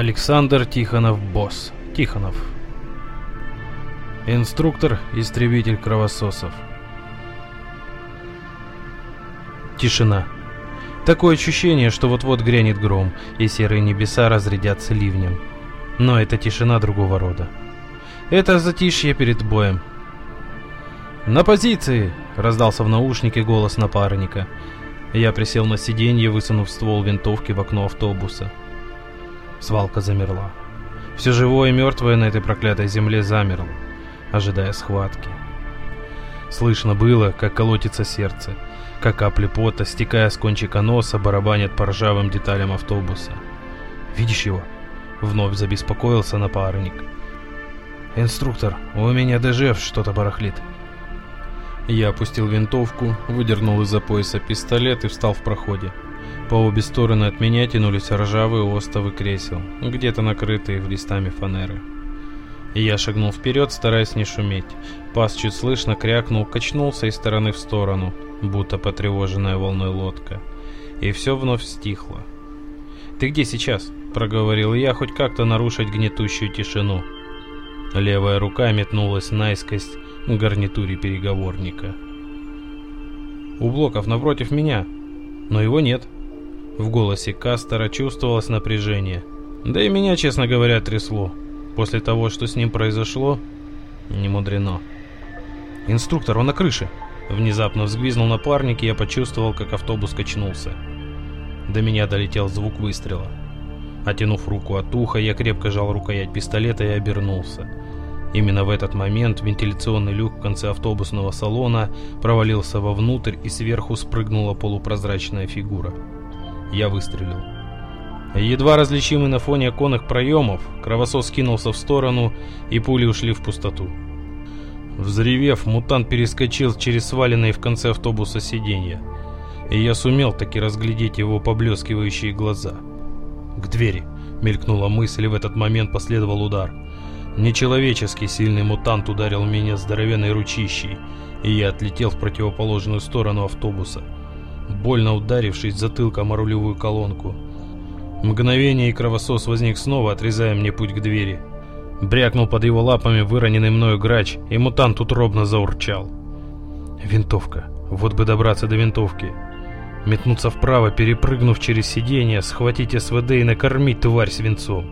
Александр Тихонов-Босс. Тихонов. Инструктор-истребитель кровососов. Тишина. Такое ощущение, что вот-вот грянет гром, и серые небеса разрядятся ливнем. Но это тишина другого рода. Это затишье перед боем. «На позиции!» — раздался в наушнике голос напарника. Я присел на сиденье, высунув ствол винтовки в окно автобуса. Свалка замерла. Все живое и мертвое на этой проклятой земле замерло, ожидая схватки. Слышно было, как колотится сердце, как капли пота, стекая с кончика носа, барабанят по ржавым деталям автобуса. «Видишь его?» — вновь забеспокоился напарник. «Инструктор, у меня ДЖФ что-то барахлит». Я опустил винтовку, выдернул из-за пояса пистолет и встал в проходе. По обе стороны от меня тянулись ржавые остовы кресел, где-то накрытые в листами фанеры. Я шагнул вперед, стараясь не шуметь. Пас чуть слышно крякнул, качнулся из стороны в сторону, будто потревоженная волной лодка. И все вновь стихло. «Ты где сейчас?» — проговорил я, хоть как-то нарушить гнетущую тишину. Левая рука метнулась наискось к гарнитуре переговорника. «У блоков напротив меня, но его нет». В голосе Кастера чувствовалось напряжение. Да и меня, честно говоря, трясло. После того, что с ним произошло, не мудрено. «Инструктор, он на крыше!» Внезапно взвизнул напарник, и я почувствовал, как автобус качнулся. До меня долетел звук выстрела. Отянув руку от уха, я крепко жал рукоять пистолета и обернулся. Именно в этот момент вентиляционный люк в конце автобусного салона провалился вовнутрь и сверху спрыгнула полупрозрачная фигура. Я выстрелил. Едва различимый на фоне оконных проемов, кровосос кинулся в сторону, и пули ушли в пустоту. Взревев, мутант перескочил через сваленные в конце автобуса сиденья, и я сумел таки разглядеть его поблескивающие глаза. «К двери!» — мелькнула мысль, и в этот момент последовал удар. Нечеловеческий сильный мутант ударил меня здоровенной ручищей, и я отлетел в противоположную сторону автобуса — больно ударившись затылком о рулевую колонку. Мгновение и кровосос возник снова, отрезая мне путь к двери. Брякнул под его лапами выроненный мною грач, и мутант утробно заурчал. Винтовка. Вот бы добраться до винтовки. Метнуться вправо, перепрыгнув через сиденье, схватить СВД и накормить тварь свинцом.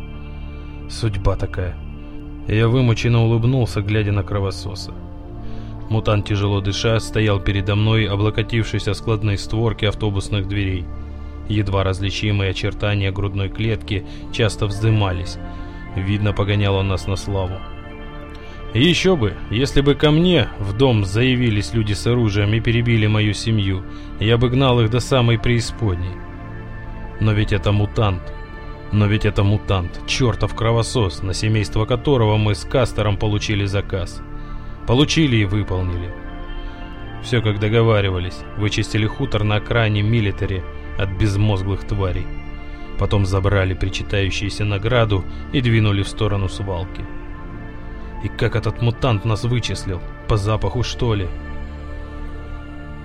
Судьба такая. Я вымученно улыбнулся, глядя на кровососа. Мутант, тяжело дыша, стоял передо мной, облокотившись о складные створки автобусных дверей. Едва различимые очертания грудной клетки часто вздымались. Видно, погонял он нас на славу. Еще бы, если бы ко мне в дом заявились люди с оружием и перебили мою семью, я бы гнал их до самой преисподней. Но ведь это мутант. Но ведь это мутант, чертов кровосос, на семейство которого мы с Кастером получили заказ. Получили и выполнили. Все как договаривались. Вычистили хутор на окраине милитари от безмозглых тварей. Потом забрали причитающуюся награду и двинули в сторону свалки. И как этот мутант нас вычислил? По запаху, что ли?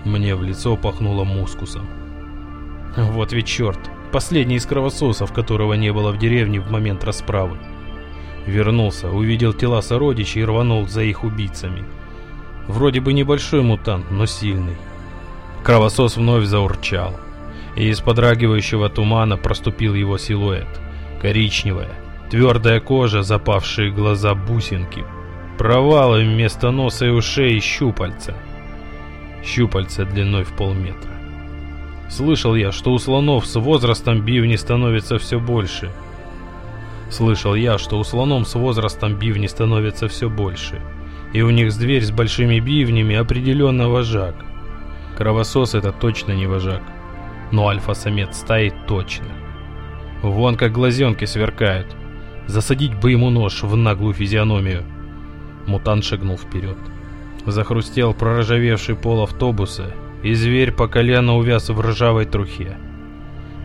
Мне в лицо пахнуло мускусом. Вот ведь черт, последний из кровососов, которого не было в деревне в момент расправы. Вернулся, увидел тела сородичей и рванул за их убийцами. Вроде бы небольшой мутант, но сильный. Кровосос вновь заурчал, и из подрагивающего тумана проступил его силуэт. Коричневая, твердая кожа, запавшие глаза бусинки, провалы вместо носа и ушей щупальца. Щупальца длиной в полметра. Слышал я, что у слонов с возрастом бивни становится все больше – Слышал я, что у слоном с возрастом бивни становится все больше. И у них с дверь с большими бивнями определенно вожак. Кровосос это точно не вожак. Но альфа-самец стаи точно. Вон как глазенки сверкают. Засадить бы ему нож в наглую физиономию. Мутант шагнул вперед. Захрустел проржавевший пол автобуса, и зверь по колено увяз в ржавой трухе.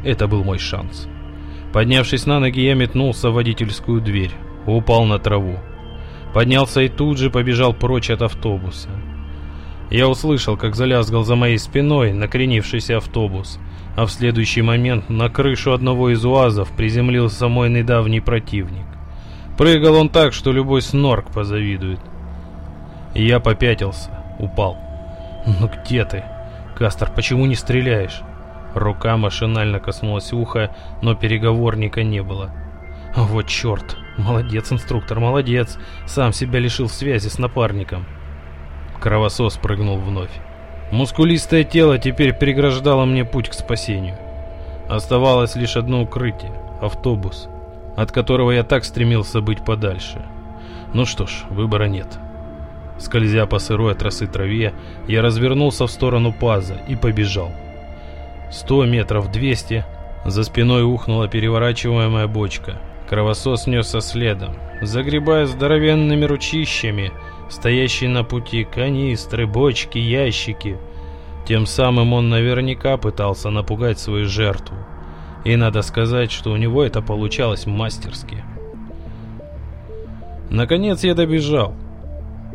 Это был мой шанс. Поднявшись на ноги, я метнулся в водительскую дверь, упал на траву. Поднялся и тут же побежал прочь от автобуса. Я услышал, как залязгал за моей спиной накренившийся автобус, а в следующий момент на крышу одного из уазов приземлился мой недавний противник. Прыгал он так, что любой снорк позавидует. Я попятился, упал. «Ну где ты? Кастер, почему не стреляешь?» Рука машинально коснулась уха, но переговорника не было. «Вот черт! Молодец, инструктор, молодец! Сам себя лишил связи с напарником!» Кровосос прыгнул вновь. Мускулистое тело теперь преграждало мне путь к спасению. Оставалось лишь одно укрытие — автобус, от которого я так стремился быть подальше. Ну что ж, выбора нет. Скользя по сырой от росы траве, я развернулся в сторону паза и побежал. Сто метров, двести. За спиной ухнула переворачиваемая бочка. Кровосос несся следом, загребая здоровенными ручищами, стоящие на пути канистры, бочки, ящики. Тем самым он наверняка пытался напугать свою жертву. И надо сказать, что у него это получалось мастерски. Наконец я добежал.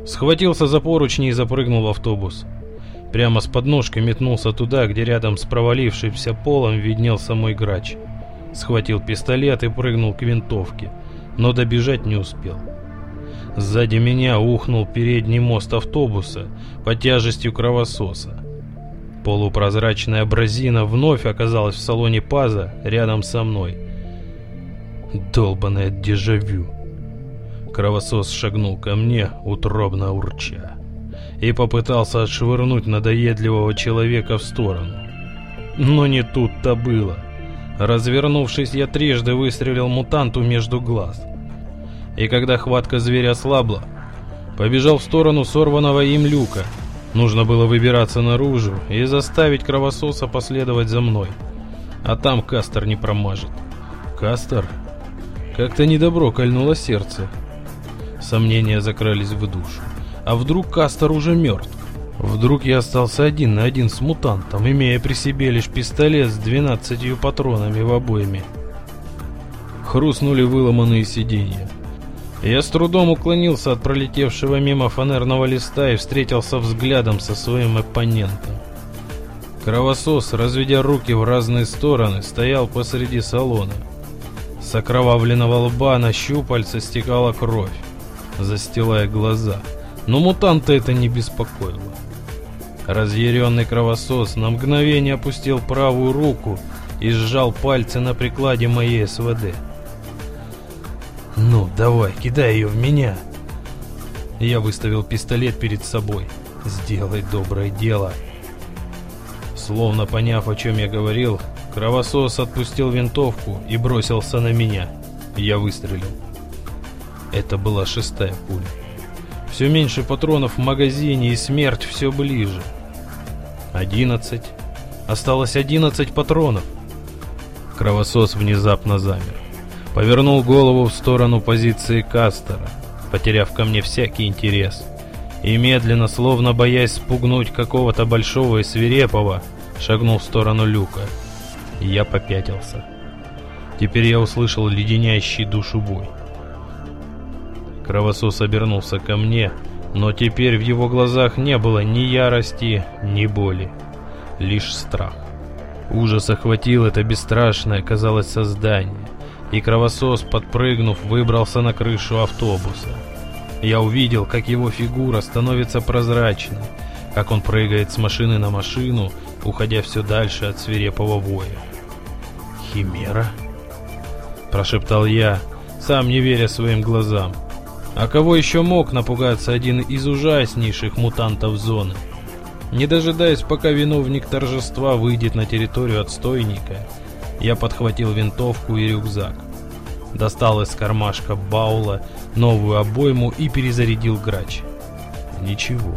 Схватился за поручни и запрыгнул в автобус. Прямо с подножкой метнулся туда, где рядом с провалившимся полом виднелся мой грач. Схватил пистолет и прыгнул к винтовке, но добежать не успел. Сзади меня ухнул передний мост автобуса под тяжестью кровососа. Полупрозрачная бразина вновь оказалась в салоне Паза рядом со мной. Долбанное дежавю. Кровосос шагнул ко мне, утробно урча, и попытался отшвырнуть надоедливого человека в сторону. Но не тут-то было. Развернувшись, я трижды выстрелил мутанту между глаз. И когда хватка зверя ослабла, побежал в сторону сорванного им люка. Нужно было выбираться наружу и заставить кровососа последовать за мной. А там Кастер не промажет. Кастер? Как-то недобро кольнуло сердце. Сомнения закрались в душу. А вдруг Кастер уже мертв? Вдруг я остался один на один с мутантом, имея при себе лишь пистолет с двенадцатью патронами в обойме. Хрустнули выломанные сиденья. Я с трудом уклонился от пролетевшего мимо фанерного листа и встретился взглядом со своим оппонентом. Кровосос, разведя руки в разные стороны, стоял посреди салона. С окровавленного лба на щупальца стекала кровь застилая глаза. Но мутанта это не беспокоило. Разъяренный кровосос на мгновение опустил правую руку и сжал пальцы на прикладе моей СВД. «Ну, давай, кидай ее в меня!» Я выставил пистолет перед собой. «Сделай доброе дело!» Словно поняв, о чем я говорил, кровосос отпустил винтовку и бросился на меня. Я выстрелил. Это была шестая пуля. Все меньше патронов в магазине и смерть все ближе. Одиннадцать. Осталось одиннадцать патронов. Кровосос внезапно замер. Повернул голову в сторону позиции Кастера, потеряв ко мне всякий интерес. И медленно, словно боясь спугнуть какого-то большого и свирепого, шагнул в сторону люка. Я попятился. Теперь я услышал леденящий душу бой. Кровосос обернулся ко мне, но теперь в его глазах не было ни ярости, ни боли, лишь страх. Ужас охватил это бесстрашное, казалось, создание, и кровосос, подпрыгнув, выбрался на крышу автобуса. Я увидел, как его фигура становится прозрачной, как он прыгает с машины на машину, уходя все дальше от свирепого воя. «Химера?» – прошептал я, сам не веря своим глазам. А кого еще мог напугаться один из ужаснейших мутантов зоны? Не дожидаясь, пока виновник торжества выйдет на территорию отстойника, я подхватил винтовку и рюкзак. Достал из кармашка Баула новую обойму и перезарядил грач. Ничего.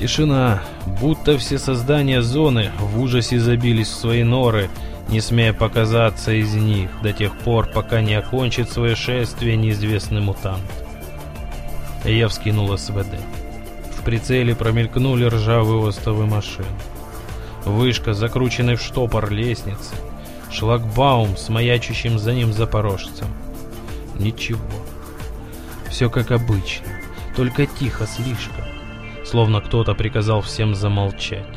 Тишина, будто все создания зоны в ужасе забились в свои норы не смея показаться из них до тех пор, пока не окончит свое шествие неизвестный мутант. Я вскинул СВД. В прицеле промелькнули ржавые остовы машин. Вышка, закрученная в штопор лестницы. Шлагбаум с маячущим за ним запорожцем. Ничего. Все как обычно, только тихо слишком. Словно кто-то приказал всем замолчать.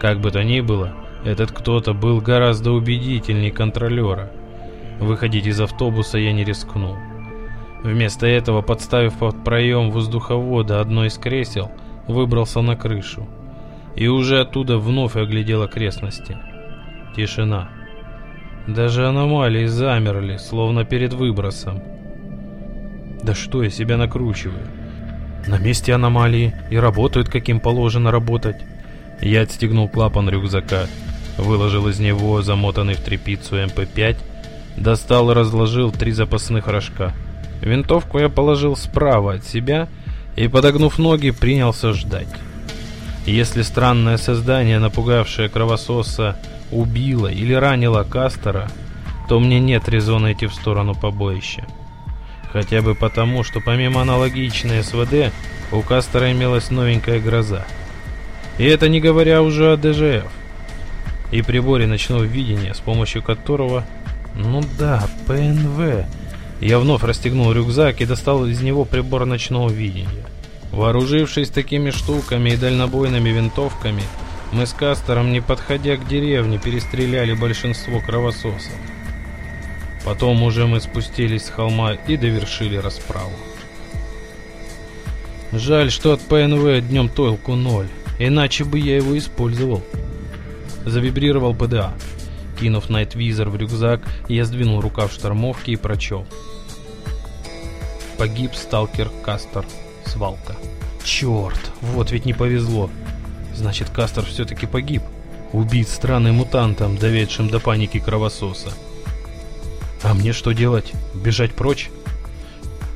Как бы то ни было, Этот кто-то был гораздо убедительней контролера. Выходить из автобуса я не рискнул. Вместо этого, подставив под проем воздуховода одно из кресел, выбрался на крышу. И уже оттуда вновь оглядел окрестности. Тишина. Даже аномалии замерли, словно перед выбросом. Да что я себя накручиваю? На месте аномалии и работают, каким положено работать. Я отстегнул клапан рюкзака, выложил из него замотанный в тряпицу МП-5, достал и разложил три запасных рожка. Винтовку я положил справа от себя и, подогнув ноги, принялся ждать. Если странное создание, напугавшее кровососа, убило или ранило Кастера, то мне нет резона идти в сторону побоища. Хотя бы потому, что помимо аналогичной СВД, у Кастера имелась новенькая гроза. И это не говоря уже о ДЖФ. И приборе ночного видения, с помощью которого... Ну да, ПНВ. Я вновь расстегнул рюкзак и достал из него прибор ночного видения. Вооружившись такими штуками и дальнобойными винтовками, мы с Кастером, не подходя к деревне, перестреляли большинство кровососов. Потом уже мы спустились с холма и довершили расправу. Жаль, что от ПНВ днем толку ноль, иначе бы я его использовал. Завибрировал ПДА. Кинув найтвизор в рюкзак, я сдвинул рукав штормовки и прочел. Погиб сталкер Кастер. Свалка. Черт, вот ведь не повезло. Значит, Кастер все-таки погиб. Убит странным мутантом, доведшим до паники кровососа. А мне что делать? Бежать прочь?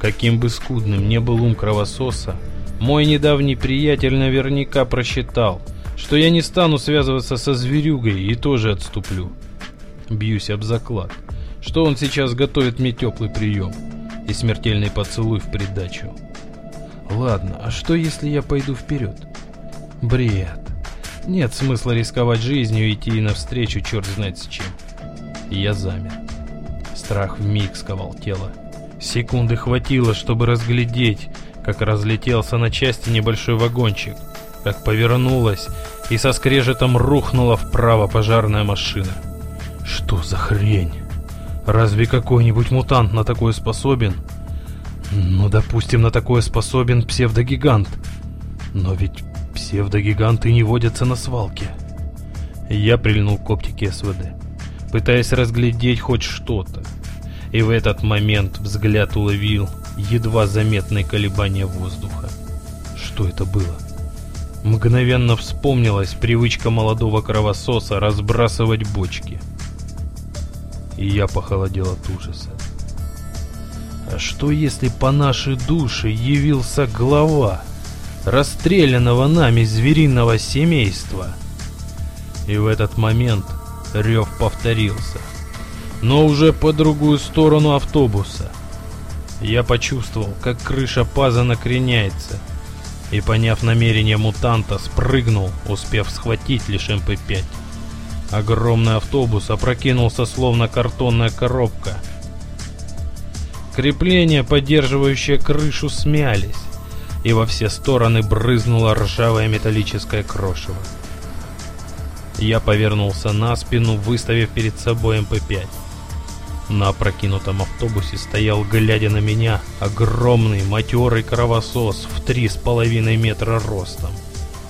Каким бы скудным не был ум кровососа, мой недавний приятель наверняка просчитал, что я не стану связываться со зверюгой и тоже отступлю. Бьюсь об заклад, что он сейчас готовит мне теплый прием и смертельный поцелуй в придачу. Ладно, а что если я пойду вперед? Бред. Нет смысла рисковать жизнью и идти навстречу черт знает с чем. Я замер. Страх вмиг сковал тело. Секунды хватило, чтобы разглядеть, как разлетелся на части небольшой вагончик, как повернулась и со скрежетом рухнула вправо пожарная машина. Что за хрень? Разве какой-нибудь мутант на такое способен? Ну, допустим, на такое способен псевдогигант. Но ведь псевдогиганты не водятся на свалке. Я прильнул к оптике СВД, пытаясь разглядеть хоть что-то. И в этот момент взгляд уловил едва заметные колебания воздуха. Что это было? Мгновенно вспомнилась привычка молодого кровососа разбрасывать бочки. И я похолодел от ужаса. А что если по нашей душе явился глава расстрелянного нами звериного семейства? И в этот момент рев повторился, но уже по другую сторону автобуса. Я почувствовал, как крыша паза накреняется, и, поняв намерение мутанта, спрыгнул, успев схватить лишь МП-5. Огромный автобус опрокинулся, словно картонная коробка — Крепления, поддерживающие крышу, смялись, и во все стороны брызнуло ржавое металлическое крошево. Я повернулся на спину, выставив перед собой МП-5. На опрокинутом автобусе стоял, глядя на меня, огромный матерый кровосос в три с половиной метра ростом.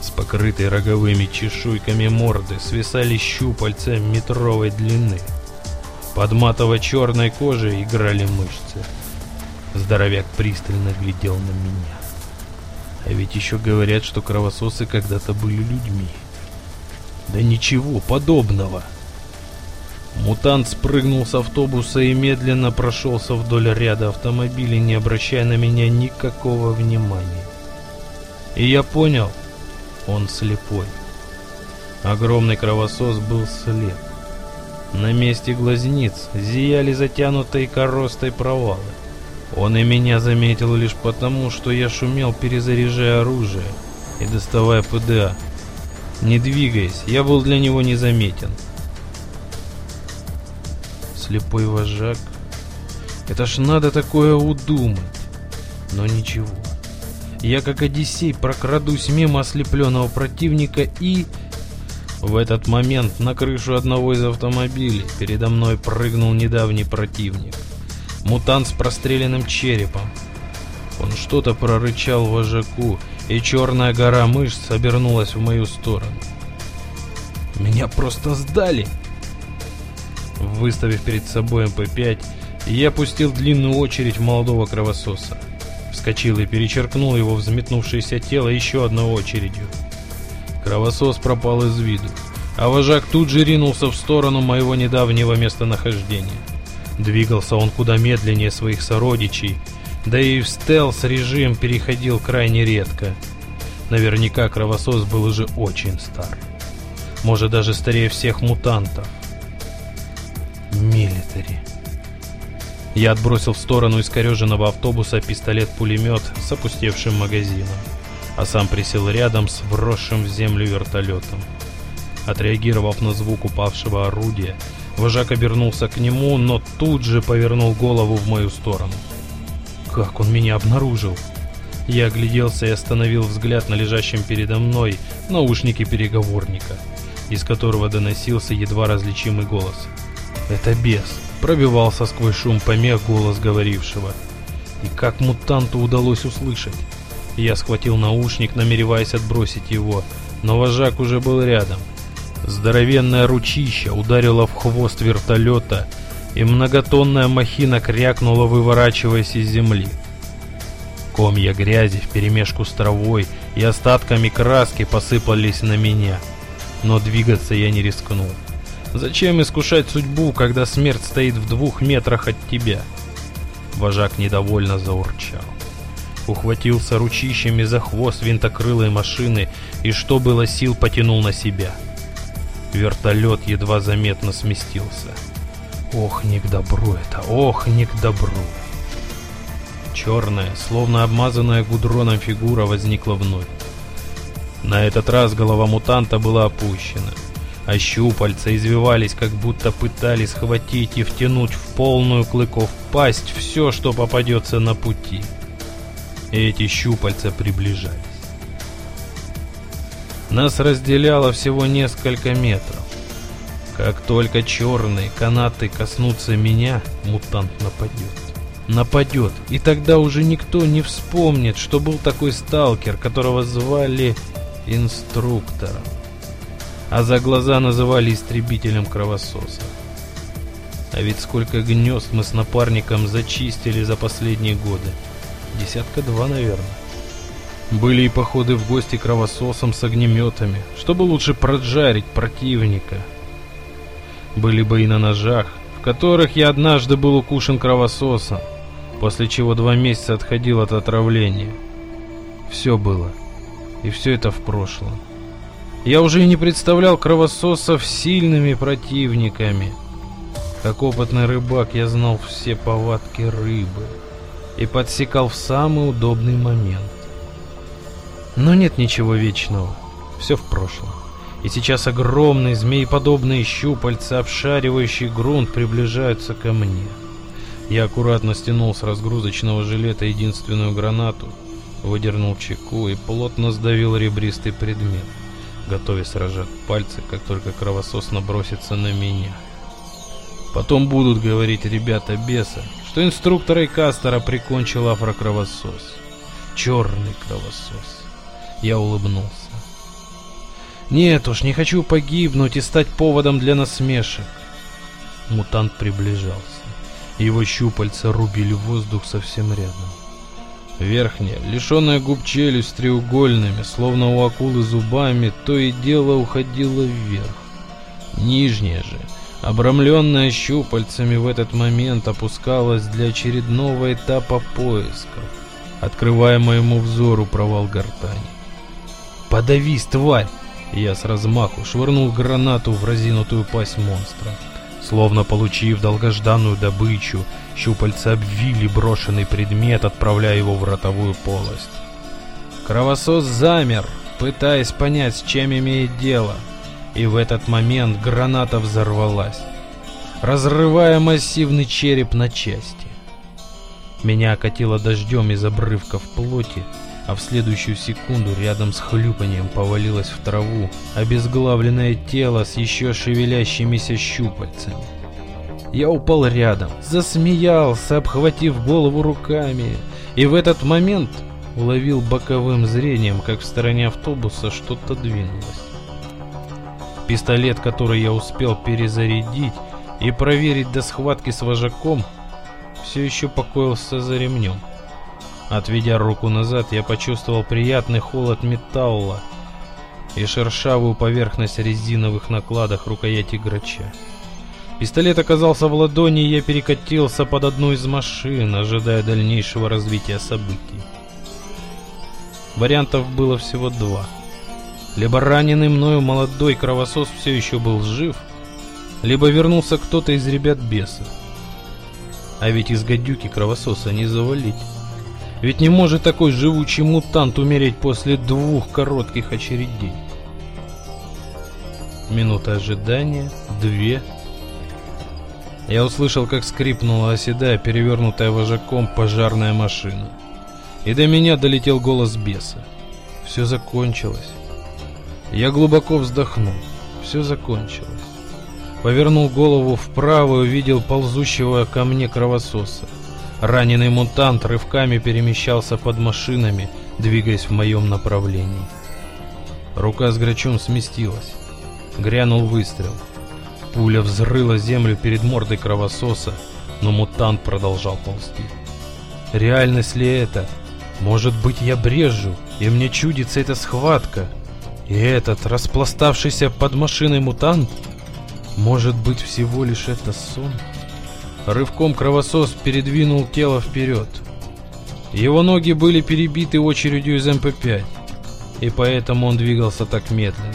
С покрытой роговыми чешуйками морды свисали щупальца метровой длины. Под матово-черной кожей играли мышцы. Здоровяк пристально глядел на меня. А ведь еще говорят, что кровососы когда-то были людьми. Да ничего подобного. Мутант спрыгнул с автобуса и медленно прошелся вдоль ряда автомобилей, не обращая на меня никакого внимания. И я понял, он слепой. Огромный кровосос был слеп. На месте глазниц зияли затянутые коростой провалы. Он и меня заметил лишь потому, что я шумел, перезаряжая оружие и доставая ПДА. Не двигаясь, я был для него незаметен. Слепой вожак. Это ж надо такое удумать. Но ничего. Я как Одиссей прокрадусь мимо ослепленного противника и... В этот момент на крышу одного из автомобилей передо мной прыгнул недавний противник. Мутант с простреленным черепом. Он что-то прорычал вожаку, и черная гора мышц обернулась в мою сторону. Меня просто сдали! Выставив перед собой МП-5, я пустил длинную очередь молодого кровососа. Вскочил и перечеркнул его взметнувшееся тело еще одной очередью. Кровосос пропал из виду, а вожак тут же ринулся в сторону моего недавнего местонахождения. Двигался он куда медленнее своих сородичей, да и в стелс-режим переходил крайне редко. Наверняка кровосос был уже очень стар. Может, даже старее всех мутантов. Милитари. Я отбросил в сторону искореженного автобуса пистолет-пулемет с опустевшим магазином а сам присел рядом с вросшим в землю вертолетом. Отреагировав на звук упавшего орудия, вожак обернулся к нему, но тут же повернул голову в мою сторону. Как он меня обнаружил? Я огляделся и остановил взгляд на лежащем передо мной наушнике переговорника, из которого доносился едва различимый голос. «Это бес!» — пробивался сквозь шум помех голос говорившего. И как мутанту удалось услышать? Я схватил наушник, намереваясь отбросить его, но вожак уже был рядом. Здоровенное ручище ударило в хвост вертолета, и многотонная махина крякнула, выворачиваясь из земли. Комья грязи вперемешку с травой и остатками краски посыпались на меня, но двигаться я не рискнул. Зачем искушать судьбу, когда смерть стоит в двух метрах от тебя? Вожак недовольно заурчал ухватился ручищами за хвост винтокрылой машины и, что было сил, потянул на себя. Вертолет едва заметно сместился. Ох, не к добру это, ох, не к добру. Черная, словно обмазанная гудроном фигура возникла вновь. На этот раз голова мутанта была опущена, а щупальца извивались, как будто пытались схватить и втянуть в полную клыков пасть все, что попадется на пути эти щупальца приближались. Нас разделяло всего несколько метров. Как только черные канаты коснутся меня, мутант нападет. Нападет, и тогда уже никто не вспомнит, что был такой сталкер, которого звали инструктором. А за глаза называли истребителем кровососа. А ведь сколько гнезд мы с напарником зачистили за последние годы. Десятка два, наверное. Были и походы в гости кровососам с огнеметами, чтобы лучше проджарить противника. Были бои на ножах, в которых я однажды был укушен кровососом, после чего два месяца отходил от отравления. Все было. И все это в прошлом. Я уже и не представлял кровососов сильными противниками. Как опытный рыбак я знал все повадки рыбы и подсекал в самый удобный момент. Но нет ничего вечного, все в прошлом. И сейчас огромные змееподобные щупальца, обшаривающие грунт, приближаются ко мне. Я аккуратно стянул с разгрузочного жилета единственную гранату, выдернул чеку и плотно сдавил ребристый предмет, готовясь рожать пальцы, как только кровосос набросится на меня. Потом будут говорить ребята беса, что инструктора и кастера прикончил афрокровосос. Черный кровосос. Я улыбнулся. Нет уж, не хочу погибнуть и стать поводом для насмешек. Мутант приближался. Его щупальца рубили воздух совсем рядом. Верхняя, лишенная губ челюсть треугольными, словно у акулы зубами, то и дело уходила вверх. Нижняя же, обрамленная щупальцами в этот момент опускалась для очередного этапа поисков, открывая моему взору провал гортани. «Подавись, тварь!» Я с размаху швырнул гранату в разинутую пасть монстра. Словно получив долгожданную добычу, щупальца обвили брошенный предмет, отправляя его в ротовую полость. Кровосос замер, пытаясь понять, с чем имеет дело — и в этот момент граната взорвалась, разрывая массивный череп на части. Меня окатило дождем из обрывков плоти, а в следующую секунду рядом с хлюпанием повалилось в траву обезглавленное тело с еще шевелящимися щупальцами. Я упал рядом, засмеялся, обхватив голову руками, и в этот момент уловил боковым зрением, как в стороне автобуса что-то двинулось. Пистолет, который я успел перезарядить и проверить до схватки с вожаком, все еще покоился за ремнем. Отведя руку назад, я почувствовал приятный холод металла и шершавую поверхность резиновых накладок рукояти грача. Пистолет оказался в ладони, и я перекатился под одну из машин, ожидая дальнейшего развития событий. Вариантов было всего два. Либо раненый мною молодой кровосос все еще был жив, либо вернулся кто-то из ребят беса. А ведь из гадюки кровососа не завалить. Ведь не может такой живучий мутант умереть после двух коротких очередей. Минута ожидания, две. Я услышал, как скрипнула, оседая, перевернутая вожаком пожарная машина. И до меня долетел голос беса. Все закончилось. Я глубоко вздохнул. Все закончилось. Повернул голову вправо и увидел ползущего ко мне кровососа. Раненый мутант рывками перемещался под машинами, двигаясь в моем направлении. Рука с грачом сместилась. Грянул выстрел. Пуля взрыла землю перед мордой кровососа, но мутант продолжал ползти. Реальность ли это? Может быть, я брежу, и мне чудится эта схватка. И этот распластавшийся под машиной мутант? Может быть, всего лишь это сон? Рывком кровосос передвинул тело вперед. Его ноги были перебиты очередью из МП-5, и поэтому он двигался так медленно.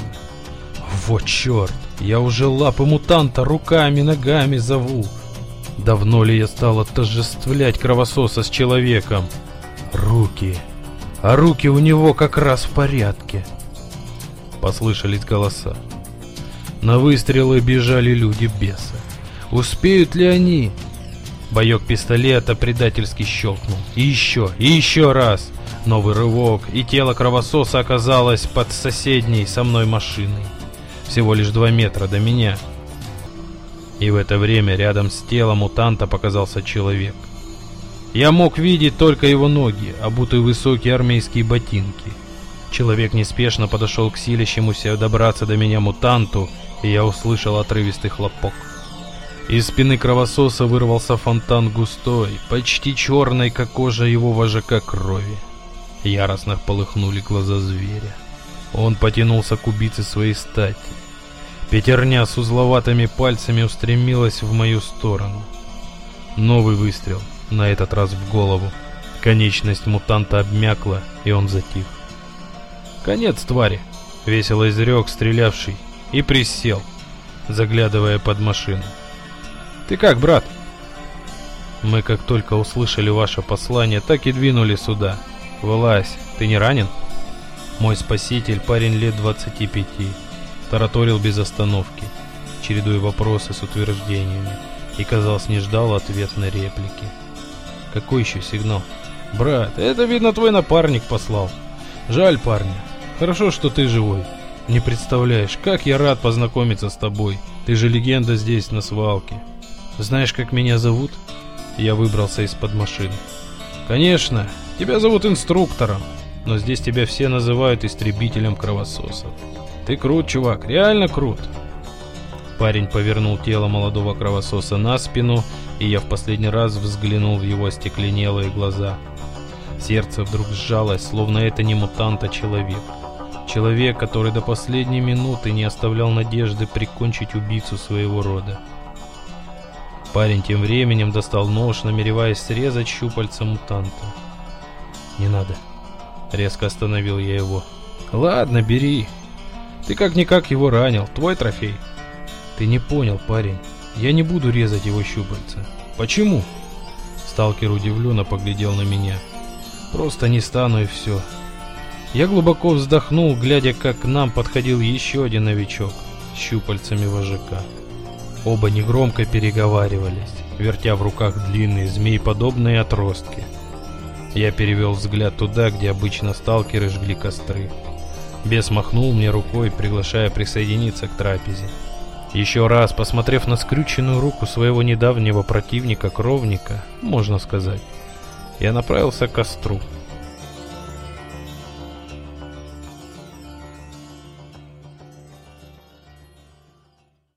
Вот черт, я уже лапы мутанта руками, ногами зову. Давно ли я стал отождествлять кровососа с человеком? Руки. А руки у него как раз в порядке. Послышались голоса. На выстрелы бежали люди беса. Успеют ли они? Боек пистолета предательски щелкнул. И еще, и еще раз. Новый рывок, и тело кровососа оказалось под соседней со мной машиной. Всего лишь два метра до меня. И в это время рядом с телом мутанта показался человек. Я мог видеть только его ноги, обутые высокие армейские ботинки. Человек неспешно подошел к силящемуся добраться до меня мутанту, и я услышал отрывистый хлопок. Из спины кровососа вырвался фонтан густой, почти черной, как кожа его вожака крови. Яростно полыхнули глаза зверя. Он потянулся к убийце своей стати. Пятерня с узловатыми пальцами устремилась в мою сторону. Новый выстрел, на этот раз в голову. Конечность мутанта обмякла, и он затих. «Конец, твари!» — весело изрек стрелявший и присел, заглядывая под машину. Ты как, брат? Мы как только услышали ваше послание, так и двинули сюда. Вылазь, ты не ранен? Мой спаситель, парень лет 25, тараторил без остановки, чередуя вопросы с утверждениями, и, казалось, не ждал ответной реплики. Какой еще сигнал? Брат, это, видно, твой напарник послал. Жаль, парня. Хорошо, что ты живой. Не представляешь, как я рад познакомиться с тобой. Ты же легенда здесь, на свалке. Знаешь, как меня зовут? Я выбрался из-под машины. Конечно, тебя зовут инструктором, но здесь тебя все называют истребителем кровососов. Ты крут, чувак, реально крут. Парень повернул тело молодого кровососа на спину, и я в последний раз взглянул в его остекленелые глаза. Сердце вдруг сжалось, словно это не мутант, а человек. Человек, который до последней минуты не оставлял надежды прикончить убийцу своего рода. Парень тем временем достал нож, намереваясь срезать щупальца мутанта. «Не надо», — резко остановил я его. «Ладно, бери. Ты как-никак его ранил, твой трофей». «Ты не понял, парень. Я не буду резать его щупальца». «Почему?» Сталкер удивленно поглядел на меня. «Просто не стану и все». Я глубоко вздохнул, глядя, как к нам подходил еще один новичок с щупальцами вожака. Оба негромко переговаривались, вертя в руках длинные змееподобные отростки. Я перевел взгляд туда, где обычно сталкеры жгли костры. Бес махнул мне рукой, приглашая присоединиться к трапезе. Еще раз, посмотрев на скрюченную руку своего недавнего противника-кровника, можно сказать, я направился к костру.